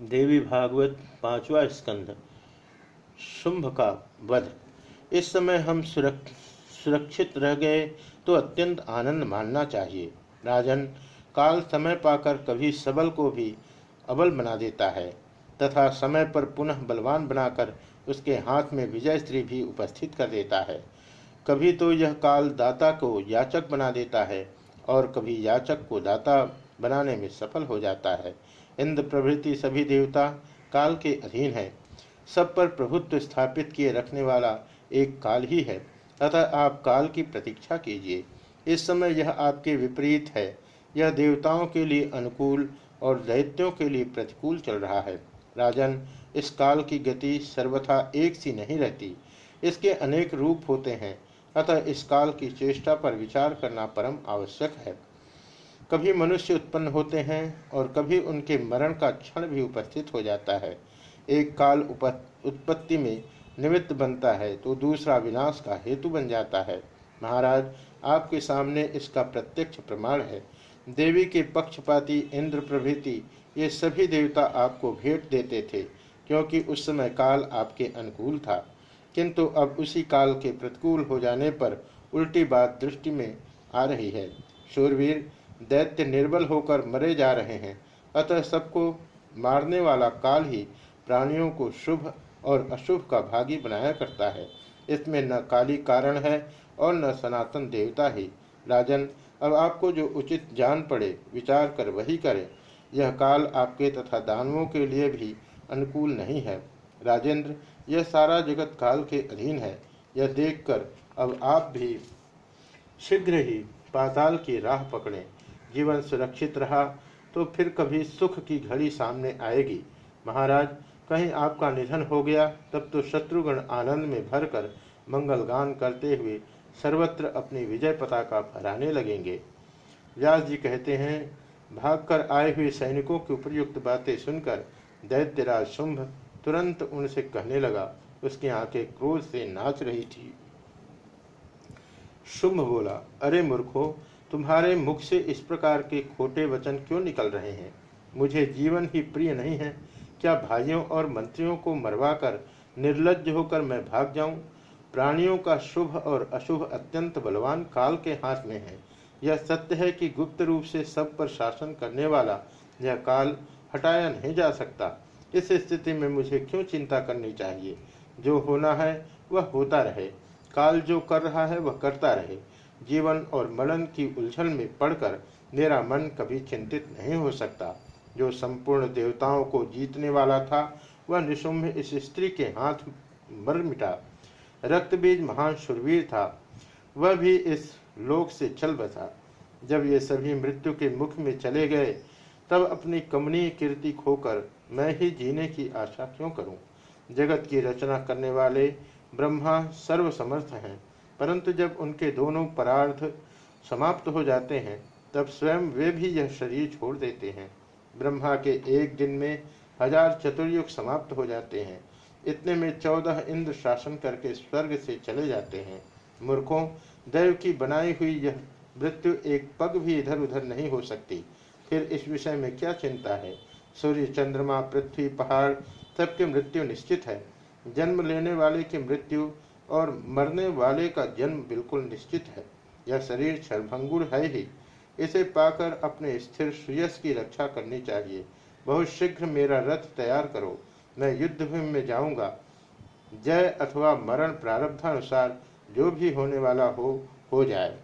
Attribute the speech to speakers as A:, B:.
A: देवी भागवत पांचवा स्कंध शुंभ का वध। इस समय हम सुरक्षित रह गए तो अत्यंत आनंद मानना चाहिए। राजन काल समय पाकर कभी सबल को भी अबल बना देता है, तथा समय पर पुनः बलवान बनाकर उसके हाथ में विजय स्त्री भी उपस्थित कर देता है। कभी तो यह काल दाता को याचक बना देता है, और कभी याचक को दाता बनाने में सफल हो जाता है। इंद्र प्रभृति सभी देवता काल के अधीन है। सब पर प्रभुत्व स्थापित किए रखने वाला एक काल ही है। अतः आप काल की प्रतीक्षा कीजिए। इस समय यह आपके विपरीत है। यह देवताओं के लिए अनुकूल और दैत्यों के लिए प्रतिकूल चल रहा है। राजन, इस काल की गति सर्वथा एक सी नहीं रहती। इसके अनेक रूप होते हैं। अतः इस काल की चेष्टा पर विचार करना परम आवश्यक है। कभी मनुष्य उत्पन्न होते हैं और कभी उनके मरण का क्षण भी उपस्थित हो जाता है। एक काल उत्पत्ति में निमित्त बनता है तो दूसरा विनाश का हेतु बन जाता है। महाराज, आपके सामने इसका प्रत्यक्ष प्रमाण है। देवी के पक्षपाती इंद्र प्रभृति ये सभी देवता आपको भेंट देते थे, क्योंकि उस समय काल आपके अनुकूल था। किंतु अब उसी काल के प्रतिकूल हो जाने पर उल्टी बात दृष्टि में आ रही है। शूरवीर दैत्य निर्बल होकर मरे जा रहे हैं। अतः सबको मारने वाला काल ही प्राणियों को शुभ और अशुभ का भागी बनाया करता है। इसमें न काली कारण है और न सनातन देवता ही। राजन, अब आपको जो उचित जान पड़े, विचार कर वही करें। यह काल आपके तथा दानवों के लिए भी अनुकूल नहीं है। राजेंद्र, यह सारा जगत काल के अधीन है। यह देखकर अब आप भी शीघ्र ही पाताल की राह पकड़ें। जीवन सुरक्षित रहा तो फिर कभी सुख की घड़ी सामने आएगी। महाराज, कहीं आपका निधन हो गया, तब तो शत्रुगण आनंद में भरकर मंगल गान करते हुए सर्वत्र अपनी विजय पताका फहराने लगेंगे। व्यास जी कहते हैं, भागकर आए हुए सैनिकों की उपयुक्त बातें सुनकर दैत्यराज शुंभ तुरंत उनसे कहने लगा, उसकी आँखें क्रोध से नाच रही थी। शुंभ बोला, अरे मूर्खो तुम्हारे मुख से इस प्रकार के खोटे वचन क्यों निकल रहे हैं? मुझे जीवन ही प्रिय नहीं है। क्या भाइयों और मंत्रियों को मरवाकर निर्लज होकर मैं भाग जाऊँ? प्राणियों का शुभ और अशुभ अत्यंत बलवान काल के हाथ में है। यह सत्य है कि गुप्त रूप से सब पर शासन करने वाला यह काल हटाया नहीं जा सकता। इस स्थिति में मुझे क्यों चिंता करनी चाहिए? जो होना है, वह होता रहे। काल जो कर रहा है, वह करता रहे। जीवन और मरण की उलझन में पड़कर मेरा मन कभी चिंतित नहीं हो सकता। जो संपूर्ण देवताओं को जीतने वाला था, वह निशुंभ इस स्त्री के हाथ मर मिटा। रक्तबीज महान शुरवीर था। वह भी इस लोक से चल बसा। जब ये सभी मृत्यु के मुख में चले गए, तब अपनी कमनीय कीर्ति खोकर मैं ही जीने की आशा क्यों करूँ? जगत की रचना करने वाले ब्रह्मा सर्वसमर्थ हैं। परंतु जब उनके दोनों परार्थ समाप्त हो जाते हैं, तब स्वयं वे भी यह शरीर छोड़ देते हैं। ब्रह्मा के एक दिन में हज़ार चतुर्युग समाप्त हो जाते हैं। इतने में चौदह इंद्र शासन करके स्वर्ग से चले जाते हैं। मूर्खों, दैव की बनाई हुई यह मृत्यु एक पग भी इधर उधर नहीं हो सकती। फिर इस विषय में क्या चिंता है? सूर्य, चंद्रमा, पृथ्वी, पहाड़ सबकी मृत्यु निश्चित है। जन्म लेने वाले की मृत्यु और मरने वाले का जन्म बिल्कुल निश्चित है। यह शरीर क्षरभंगुर है ही। इसे पाकर अपने स्थिर सुयस की रक्षा करनी चाहिए। बहुत शीघ्र मेरा रथ तैयार करो। मैं युद्ध भूमि में जाऊँगा। जय अथवा मरण प्रारब्धानुसार जो भी होने वाला हो हो जाए।